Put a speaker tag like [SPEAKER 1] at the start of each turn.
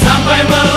[SPEAKER 1] sampai
[SPEAKER 2] malam